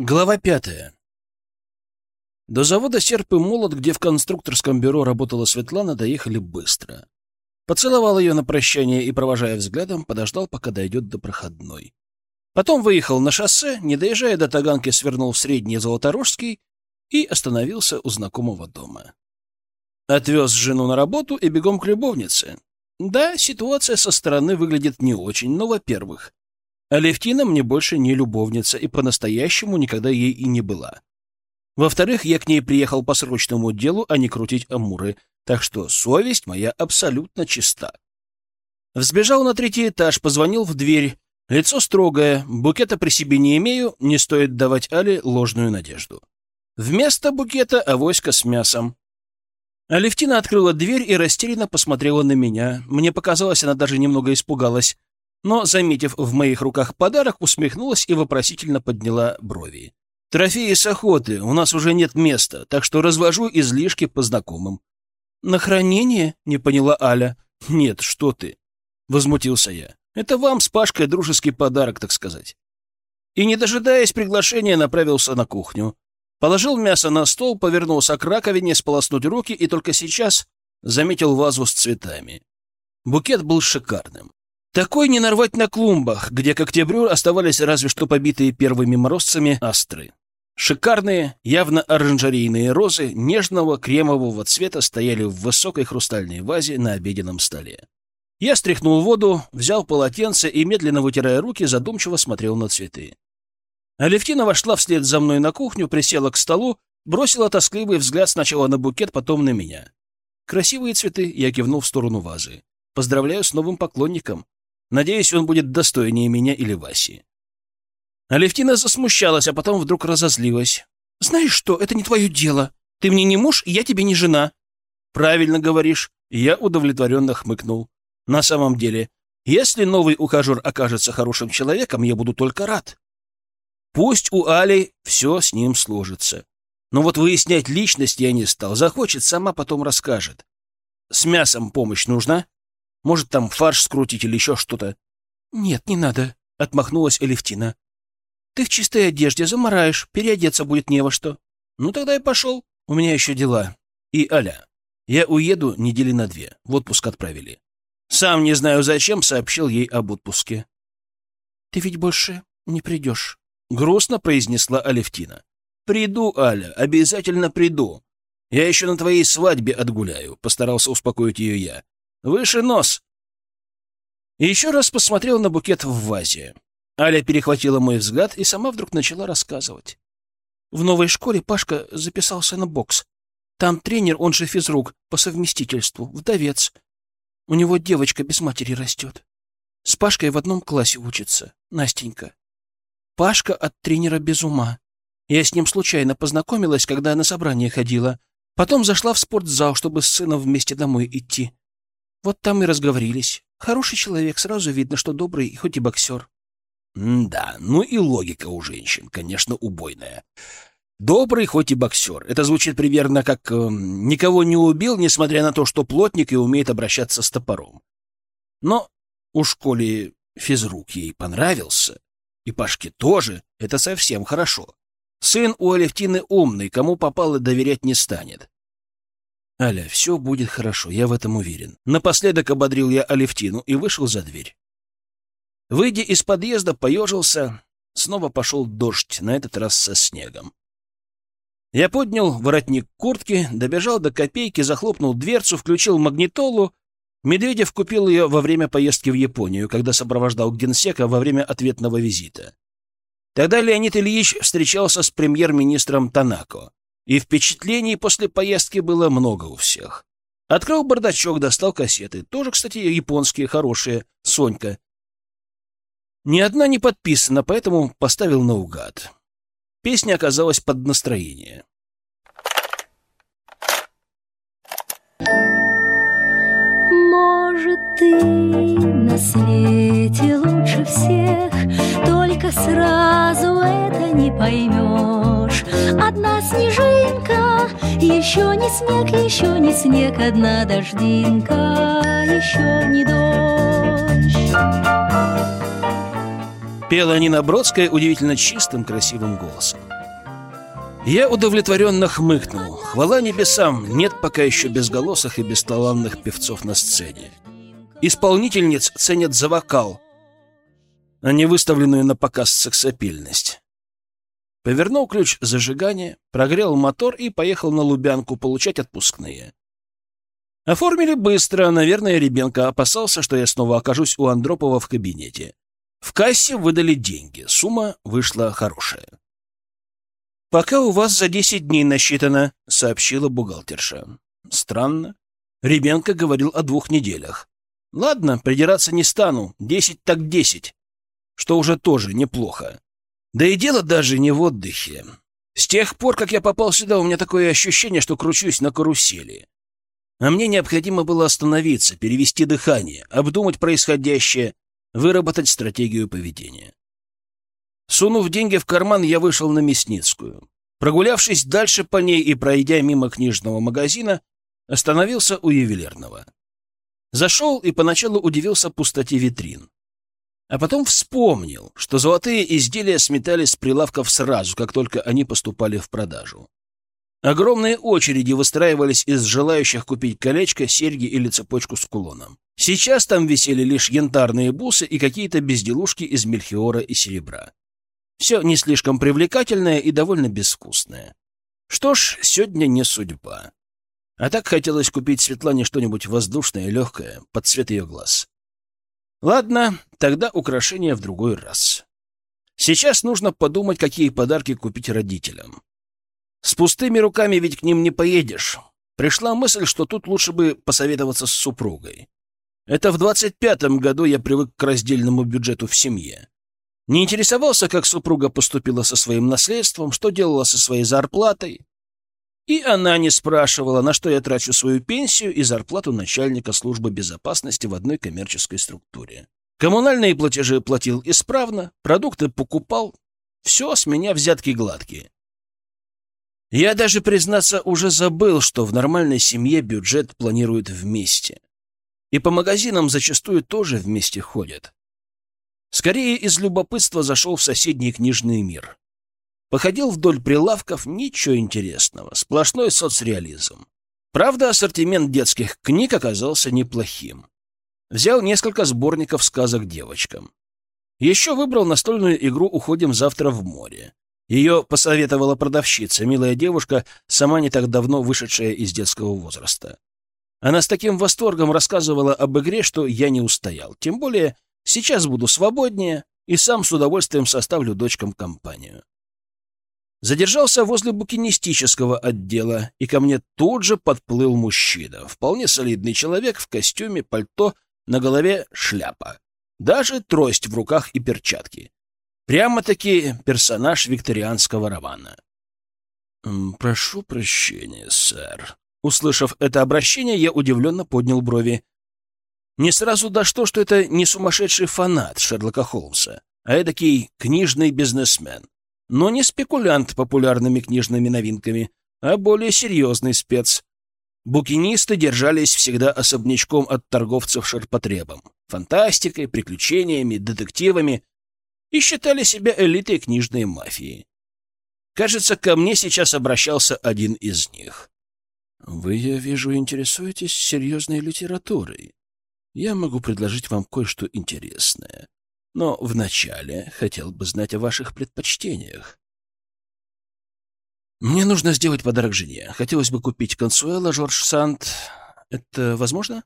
Глава пятая. До завода «Серп и молот», где в конструкторском бюро работала Светлана, доехали быстро. Поцеловал ее на прощание и, провожая взглядом, подождал, пока дойдет до проходной. Потом выехал на шоссе, не доезжая до Таганки, свернул в Средний Золоторожский и остановился у знакомого дома. Отвез жену на работу и бегом к любовнице. Да, ситуация со стороны выглядит не очень, но, во-первых, Алевтина мне больше не любовница и по-настоящему никогда ей и не была. Во-вторых, я к ней приехал по срочному делу, а не крутить амуры, так что совесть моя абсолютно чиста. Взбежал на третий этаж, позвонил в дверь. Лицо строгое, букета при себе не имею, не стоит давать Але ложную надежду. Вместо букета авоська с мясом. Алевтина открыла дверь и растерянно посмотрела на меня. Мне показалось, она даже немного испугалась но, заметив в моих руках подарок, усмехнулась и вопросительно подняла брови. «Трофеи с охоты, у нас уже нет места, так что развожу излишки по знакомым». «На хранение?» — не поняла Аля. «Нет, что ты!» — возмутился я. «Это вам с Пашкой дружеский подарок, так сказать». И, не дожидаясь приглашения, направился на кухню. Положил мясо на стол, повернулся к раковине, сполоснуть руки и только сейчас заметил вазу с цветами. Букет был шикарным. Такой не нарвать на клумбах, где к октябрю оставались разве что побитые первыми морозцами астры. Шикарные, явно оранжерейные розы нежного кремового цвета стояли в высокой хрустальной вазе на обеденном столе. Я стряхнул воду, взял полотенце и, медленно вытирая руки, задумчиво смотрел на цветы. Алевтина вошла вслед за мной на кухню, присела к столу, бросила тоскливый взгляд сначала на букет, потом на меня. «Красивые цветы», — я кивнул в сторону вазы. «Поздравляю с новым поклонником. Надеюсь, он будет достойнее меня или Васи. Алевтина засмущалась, а потом вдруг разозлилась. «Знаешь что, это не твое дело. Ты мне не муж, я тебе не жена». «Правильно говоришь». Я удовлетворенно хмыкнул. «На самом деле, если новый ухажер окажется хорошим человеком, я буду только рад. Пусть у Али все с ним сложится. Но вот выяснять личность я не стал. Захочет, сама потом расскажет. С мясом помощь нужна?» Может, там фарш скрутить или еще что-то?» «Нет, не надо», — отмахнулась Элевтина. «Ты в чистой одежде замораешь, переодеться будет не во что». «Ну, тогда я пошел. У меня еще дела. И аля. Я уеду недели на две. В отпуск отправили. Сам не знаю зачем, сообщил ей об отпуске. «Ты ведь больше не придешь», — грустно произнесла Алевтина. «Приду, Аля, обязательно приду. Я еще на твоей свадьбе отгуляю», — постарался успокоить ее я. Выше нос!» Еще раз посмотрел на букет в вазе. Аля перехватила мой взгляд и сама вдруг начала рассказывать. В новой школе Пашка записался на бокс. Там тренер, он же физрук, по совместительству, вдовец. У него девочка без матери растет. С Пашкой в одном классе учится, Настенька. Пашка от тренера без ума. Я с ним случайно познакомилась, когда на собрание ходила. Потом зашла в спортзал, чтобы с сыном вместе домой идти. Вот там и разговорились. Хороший человек, сразу видно, что добрый, хоть и боксер. да, ну и логика у женщин, конечно, убойная. Добрый, хоть и боксер. Это звучит примерно как э, «никого не убил, несмотря на то, что плотник и умеет обращаться с топором». Но у школе физрук ей понравился, и Пашке тоже, это совсем хорошо. Сын у Алевтины умный, кому попало доверять не станет. «Аля, все будет хорошо, я в этом уверен». Напоследок ободрил я Алевтину и вышел за дверь. Выйдя из подъезда, поежился. Снова пошел дождь, на этот раз со снегом. Я поднял воротник куртки, добежал до копейки, захлопнул дверцу, включил магнитолу. Медведев купил ее во время поездки в Японию, когда сопровождал генсека во время ответного визита. Тогда Леонид Ильич встречался с премьер-министром Танако и впечатлений после поездки было много у всех. Открыл бардачок, достал кассеты. Тоже, кстати, японские, хорошие. Сонька. Ни одна не подписана, поэтому поставил наугад. Песня оказалась под настроение. Может, ты на свете лучше всех, Только сразу это не поймешь. Одна снежинка, еще не снег, еще не снег, Одна дождинка, еще не дождь. Пела Нина Бродская удивительно чистым, красивым голосом. Я удовлетворенно хмыкнул. Хвала небесам, нет пока еще безголосых и бесталанных певцов на сцене. Исполнительниц ценят за вокал, а не выставленную на показ сексапильность. Повернул ключ зажигания, прогрел мотор и поехал на Лубянку получать отпускные. Оформили быстро, наверное, Ребенко опасался, что я снова окажусь у Андропова в кабинете. В кассе выдали деньги, сумма вышла хорошая. «Пока у вас за десять дней насчитано», — сообщила бухгалтерша. «Странно. Ребенко говорил о двух неделях. Ладно, придираться не стану. Десять так десять. Что уже тоже неплохо. Да и дело даже не в отдыхе. С тех пор, как я попал сюда, у меня такое ощущение, что кручусь на карусели. А мне необходимо было остановиться, перевести дыхание, обдумать происходящее, выработать стратегию поведения. Сунув деньги в карман, я вышел на Мясницкую. Прогулявшись дальше по ней и пройдя мимо книжного магазина, остановился у ювелирного. Зашел и поначалу удивился пустоте витрин. А потом вспомнил, что золотые изделия сметали с прилавков сразу, как только они поступали в продажу. Огромные очереди выстраивались из желающих купить колечко, серьги или цепочку с кулоном. Сейчас там висели лишь янтарные бусы и какие-то безделушки из мельхиора и серебра. Все не слишком привлекательное и довольно безвкусное. Что ж, сегодня не судьба. А так хотелось купить Светлане что-нибудь воздушное, легкое, под цвет ее глаз. Ладно, тогда украшения в другой раз. Сейчас нужно подумать, какие подарки купить родителям. С пустыми руками ведь к ним не поедешь. Пришла мысль, что тут лучше бы посоветоваться с супругой. Это в двадцать пятом году я привык к раздельному бюджету в семье. Не интересовался, как супруга поступила со своим наследством, что делала со своей зарплатой. И она не спрашивала, на что я трачу свою пенсию и зарплату начальника службы безопасности в одной коммерческой структуре. Коммунальные платежи платил исправно, продукты покупал. Все с меня взятки гладкие. Я даже, признаться, уже забыл, что в нормальной семье бюджет планируют вместе. И по магазинам зачастую тоже вместе ходят. Скорее из любопытства зашел в соседний книжный мир. Походил вдоль прилавков, ничего интересного, сплошной соцреализм. Правда, ассортимент детских книг оказался неплохим. Взял несколько сборников сказок девочкам. Еще выбрал настольную игру «Уходим завтра в море». Ее посоветовала продавщица, милая девушка, сама не так давно вышедшая из детского возраста. Она с таким восторгом рассказывала об игре, что я не устоял. Тем более сейчас буду свободнее и сам с удовольствием составлю дочкам компанию. Задержался возле букинистического отдела, и ко мне тут же подплыл мужчина. Вполне солидный человек в костюме, пальто, на голове шляпа. Даже трость в руках и перчатки. Прямо-таки персонаж викторианского романа. «Прошу прощения, сэр». Услышав это обращение, я удивленно поднял брови. Не сразу дошло, что это не сумасшедший фанат Шерлока Холмса, а эдакий книжный бизнесмен но не спекулянт популярными книжными новинками, а более серьезный спец. Букинисты держались всегда особнячком от торговцев ширпотребом, фантастикой, приключениями, детективами и считали себя элитой книжной мафии. Кажется, ко мне сейчас обращался один из них. «Вы, я вижу, интересуетесь серьезной литературой. Я могу предложить вам кое-что интересное. Но вначале хотел бы знать о ваших предпочтениях. Мне нужно сделать подарок жене. Хотелось бы купить консуэла Жорж Санд. Это возможно?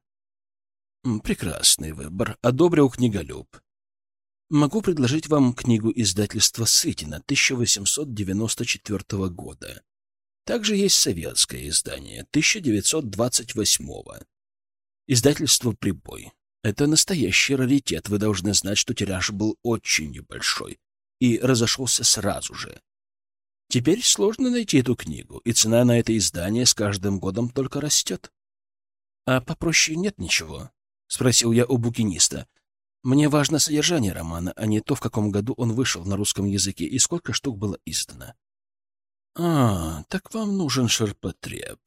Прекрасный выбор. Одобрил книголюб. Могу предложить вам книгу издательства Сытина 1894 года. Также есть советское издание 1928 -го. Издательство «Прибой». Это настоящий раритет. Вы должны знать, что тираж был очень небольшой и разошелся сразу же. Теперь сложно найти эту книгу, и цена на это издание с каждым годом только растет. — А попроще нет ничего? — спросил я у букиниста. — Мне важно содержание романа, а не то, в каком году он вышел на русском языке и сколько штук было издано. — А, так вам нужен ширпотреб.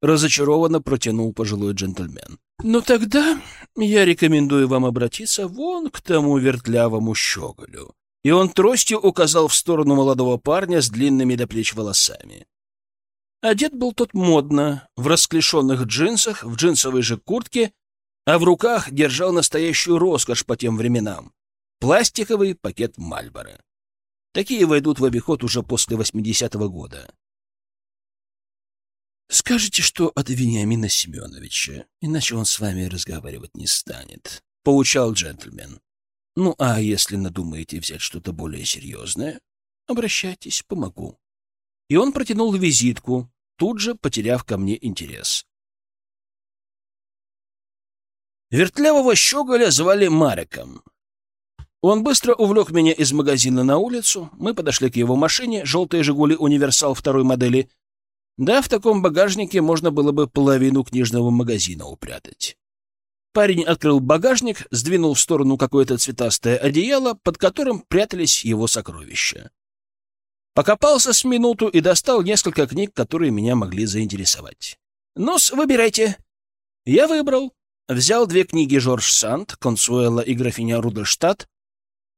Разочарованно протянул пожилой джентльмен. «Ну тогда я рекомендую вам обратиться вон к тому вертлявому щеголю. И он тростью указал в сторону молодого парня с длинными до плеч волосами. Одет был тот модно, в расклешенных джинсах, в джинсовой же куртке, а в руках держал настоящую роскошь по тем временам — пластиковый пакет Мальборо. Такие войдут в обиход уже после 80-го года. «Скажите, что от Вениамина Семеновича, иначе он с вами разговаривать не станет», — поучал джентльмен. «Ну, а если надумаете взять что-то более серьезное, обращайтесь, помогу». И он протянул визитку, тут же потеряв ко мне интерес. Вертлявого щеголя звали Мариком. Он быстро увлек меня из магазина на улицу, мы подошли к его машине, желтые «Жигули Универсал» второй модели, да, в таком багажнике можно было бы половину книжного магазина упрятать. Парень открыл багажник, сдвинул в сторону какое-то цветастое одеяло, под которым прятались его сокровища. Покопался с минуту и достал несколько книг, которые меня могли заинтересовать. «Ну-с, выбирайте». Я выбрал. Взял две книги Жорж Санд, Консуэла и графиня Рудольштадт,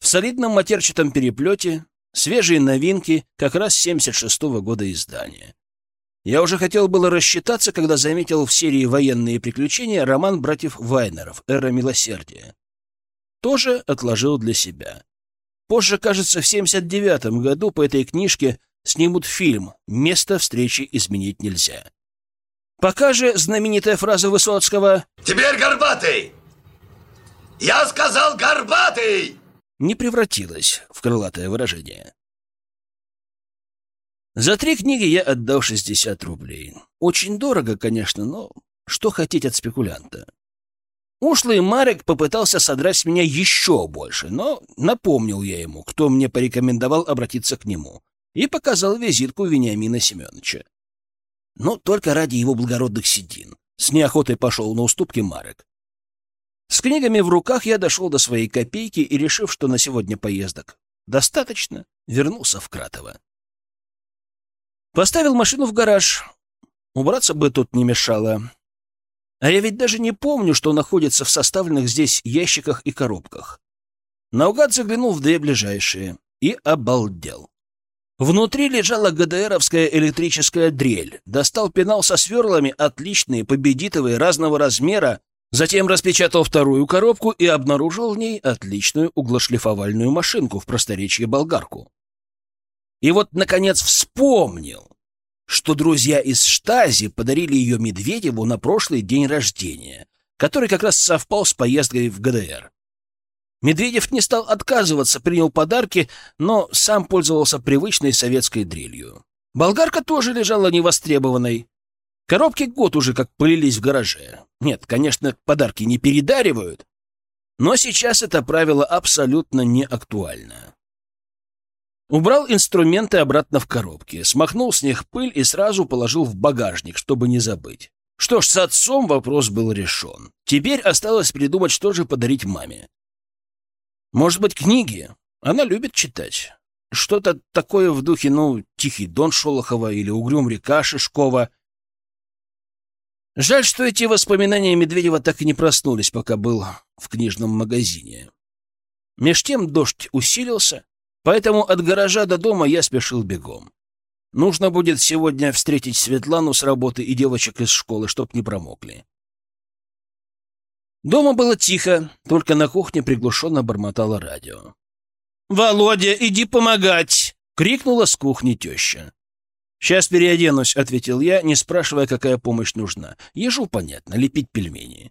в солидном матерчатом переплете, свежие новинки, как раз 76-го года издания. Я уже хотел было рассчитаться, когда заметил в серии «Военные приключения» роман братьев Вайнеров «Эра милосердия». Тоже отложил для себя. Позже, кажется, в 79-м году по этой книжке снимут фильм «Место встречи изменить нельзя». Пока же знаменитая фраза Высоцкого «Теперь горбатый! Я сказал горбатый!» не превратилась в крылатое выражение. За три книги я отдал 60 рублей. Очень дорого, конечно, но что хотеть от спекулянта? Ушлый Марек попытался содрать с меня еще больше, но напомнил я ему, кто мне порекомендовал обратиться к нему, и показал визитку Вениамина Семеновича. Но только ради его благородных седин. С неохотой пошел на уступки Марек. С книгами в руках я дошел до своей копейки и, решив, что на сегодня поездок достаточно, вернулся в Кратово. Поставил машину в гараж. Убраться бы тут не мешало. А я ведь даже не помню, что находится в составленных здесь ящиках и коробках. Наугад заглянул в две ближайшие и обалдел. Внутри лежала ГДРовская электрическая дрель. Достал пенал со сверлами, отличные, победитовые, разного размера. Затем распечатал вторую коробку и обнаружил в ней отличную углошлифовальную машинку в просторечье болгарку. И вот, наконец, вспомнил, что друзья из Штази подарили ее Медведеву на прошлый день рождения, который как раз совпал с поездкой в ГДР. Медведев не стал отказываться, принял подарки, но сам пользовался привычной советской дрелью. Болгарка тоже лежала невостребованной. Коробки год уже как пылились в гараже. Нет, конечно, подарки не передаривают, но сейчас это правило абсолютно не актуально. Убрал инструменты обратно в коробки, смахнул с них пыль и сразу положил в багажник, чтобы не забыть. Что ж, с отцом вопрос был решен. Теперь осталось придумать, что же подарить маме. Может быть, книги? Она любит читать. Что-то такое в духе, ну, «Тихий дон» Шолохова или «Угрюм река» Шишкова. Жаль, что эти воспоминания Медведева так и не проснулись, пока был в книжном магазине. Меж тем дождь усилился, Поэтому от гаража до дома я спешил бегом. Нужно будет сегодня встретить Светлану с работы и девочек из школы, чтоб не промокли. Дома было тихо, только на кухне приглушенно бормотало радио. «Володя, иди помогать!» — крикнула с кухни теща. «Сейчас переоденусь», — ответил я, не спрашивая, какая помощь нужна. Ежу понятно, лепить пельмени.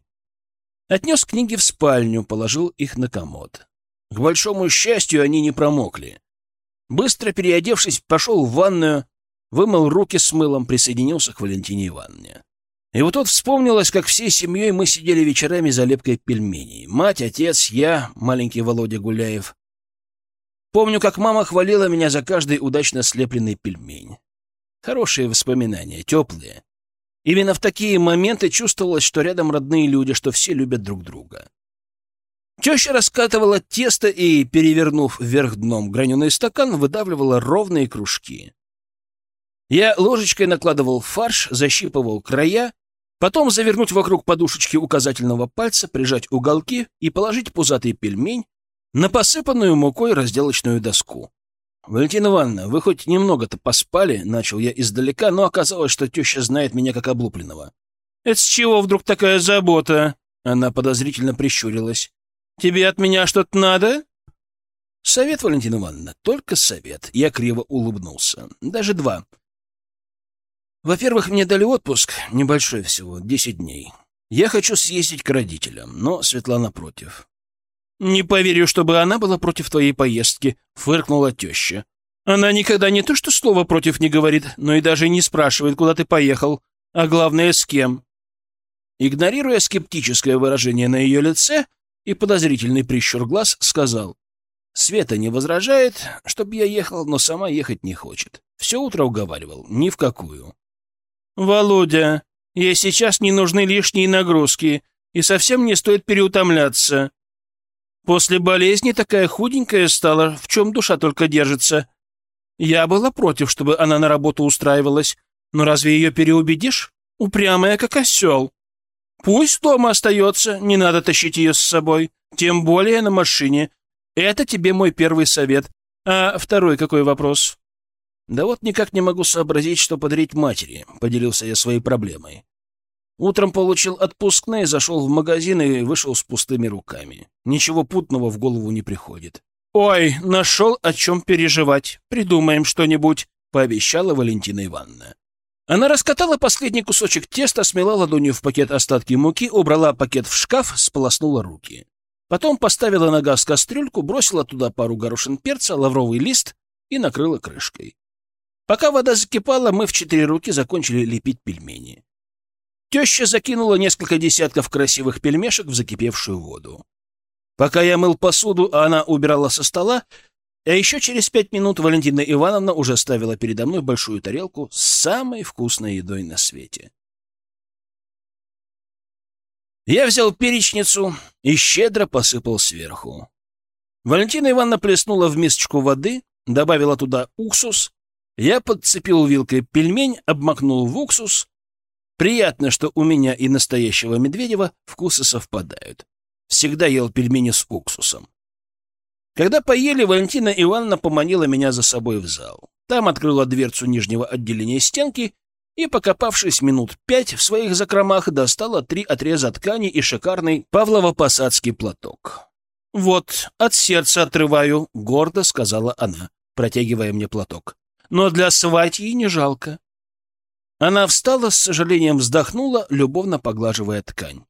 Отнес книги в спальню, положил их на комод. К большому счастью, они не промокли. Быстро переодевшись, пошел в ванную, вымыл руки с мылом, присоединился к Валентине Ивановне. И вот тут вспомнилось, как всей семьей мы сидели вечерами за лепкой пельменей. Мать, отец, я, маленький Володя Гуляев. Помню, как мама хвалила меня за каждый удачно слепленный пельмень. Хорошие воспоминания, теплые. Именно в такие моменты чувствовалось, что рядом родные люди, что все любят друг друга. Теща раскатывала тесто и, перевернув вверх дном граненый стакан, выдавливала ровные кружки. Я ложечкой накладывал фарш, защипывал края, потом завернуть вокруг подушечки указательного пальца, прижать уголки и положить пузатый пельмень, на посыпанную мукой разделочную доску. «Валентина Ивановна, вы хоть немного-то поспали?» — начал я издалека, но оказалось, что теща знает меня как облупленного. «Это с чего вдруг такая забота?» Она подозрительно прищурилась. «Тебе от меня что-то надо?» «Совет, Валентина Ивановна, только совет». Я криво улыбнулся. «Даже два. Во-первых, мне дали отпуск, небольшой всего, десять дней. Я хочу съездить к родителям, но Светлана против. «Не поверю, чтобы она была против твоей поездки», — фыркнула теща. «Она никогда не то что слово против не говорит, но и даже не спрашивает, куда ты поехал, а главное, с кем». Игнорируя скептическое выражение на ее лице и подозрительный прищур глаз, сказал. «Света не возражает, чтобы я ехал, но сама ехать не хочет. Все утро уговаривал, ни в какую». «Володя, ей сейчас не нужны лишние нагрузки, и совсем не стоит переутомляться. После болезни такая худенькая стала, в чем душа только держится. Я была против, чтобы она на работу устраивалась, но разве ее переубедишь? Упрямая, как осел. Пусть дома остается, не надо тащить ее с собой, тем более на машине. Это тебе мой первый совет. А второй какой вопрос? Да вот никак не могу сообразить, что подарить матери, поделился я своей проблемой. Утром получил отпускные, зашел в магазин и вышел с пустыми руками. Ничего путного в голову не приходит. «Ой, нашел о чем переживать. Придумаем что-нибудь», — пообещала Валентина Ивановна. Она раскатала последний кусочек теста, смела ладонью в пакет остатки муки, убрала пакет в шкаф, сполоснула руки. Потом поставила на газ кастрюльку, бросила туда пару горошин перца, лавровый лист и накрыла крышкой. Пока вода закипала, мы в четыре руки закончили лепить пельмени. Теща закинула несколько десятков красивых пельмешек в закипевшую воду. Пока я мыл посуду, а она убирала со стола, а еще через пять минут Валентина Ивановна уже ставила передо мной большую тарелку с самой вкусной едой на свете. Я взял перечницу и щедро посыпал сверху. Валентина Ивановна плеснула в мисочку воды, добавила туда уксус. Я подцепил вилкой пельмень, обмакнул в уксус Приятно, что у меня и настоящего Медведева вкусы совпадают. Всегда ел пельмени с уксусом. Когда поели, Валентина Ивановна поманила меня за собой в зал. Там открыла дверцу нижнего отделения стенки и, покопавшись минут пять в своих закромах, достала три отреза ткани и шикарный павлово-посадский платок. «Вот, от сердца отрываю», — гордо сказала она, протягивая мне платок. «Но для сватьи не жалко. Она встала, с сожалением вздохнула, любовно поглаживая ткань.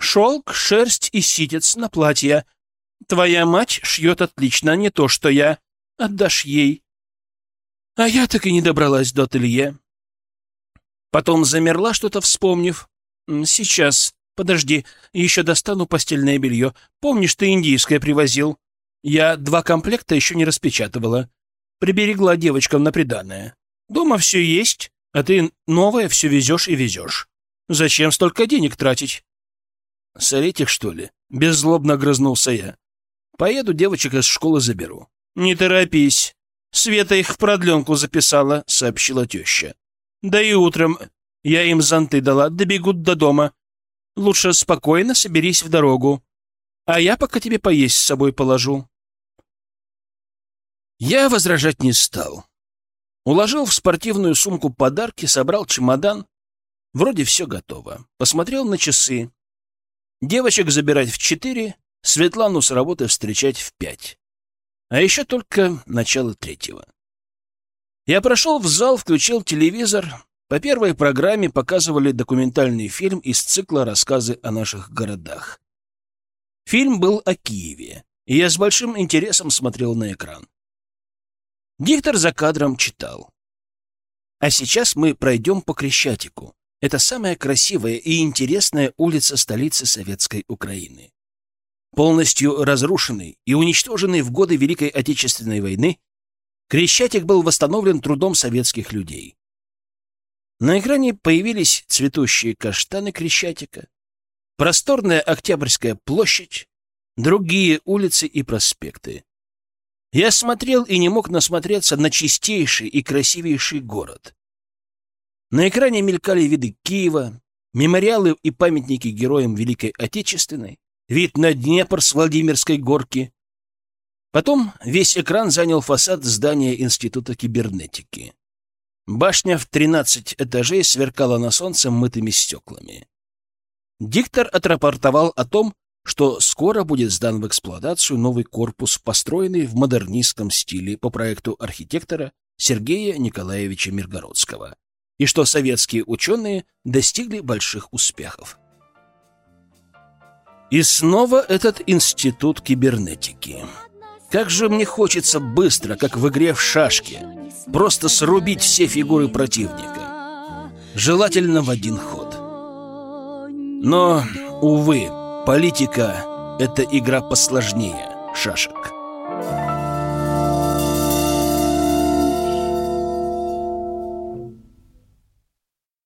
«Шелк, шерсть и ситец на платье. Твоя мать шьет отлично, не то что я. Отдашь ей». А я так и не добралась до ателье. Потом замерла, что-то вспомнив. «Сейчас. Подожди, еще достану постельное белье. Помнишь, ты индийское привозил? Я два комплекта еще не распечатывала. Приберегла девочкам на приданное. Дома все есть. А ты новое все везешь и везешь. Зачем столько денег тратить? С этих, что ли? Беззлобно грызнулся я. Поеду девочек из школы заберу. Не торопись. Света их в продленку записала, сообщила теща. Да и утром я им зонты дала, добегут до дома. Лучше спокойно соберись в дорогу. А я пока тебе поесть с собой положу. Я возражать не стал. Уложил в спортивную сумку подарки, собрал чемодан. Вроде все готово. Посмотрел на часы. Девочек забирать в четыре, Светлану с работы встречать в пять. А еще только начало третьего. Я прошел в зал, включил телевизор. По первой программе показывали документальный фильм из цикла «Рассказы о наших городах». Фильм был о Киеве, и я с большим интересом смотрел на экран. Диктор за кадром читал. А сейчас мы пройдем по Крещатику. Это самая красивая и интересная улица столицы Советской Украины. Полностью разрушенный и уничтоженный в годы Великой Отечественной войны, Крещатик был восстановлен трудом советских людей. На экране появились цветущие каштаны Крещатика, просторная Октябрьская площадь, другие улицы и проспекты. Я смотрел и не мог насмотреться на чистейший и красивейший город. На экране мелькали виды Киева, мемориалы и памятники героям Великой Отечественной, вид на Днепр с Владимирской горки, Потом весь экран занял фасад здания Института кибернетики. Башня в 13 этажей сверкала на солнце мытыми стеклами. Диктор отрапортовал о том, что скоро будет сдан в эксплуатацию новый корпус, построенный в модернистском стиле по проекту архитектора Сергея Николаевича Миргородского, и что советские ученые достигли больших успехов. И снова этот институт кибернетики. Как же мне хочется быстро, как в игре в шашки, просто срубить все фигуры противника. Желательно в один ход. Но, увы, политика — это игра посложнее шашек.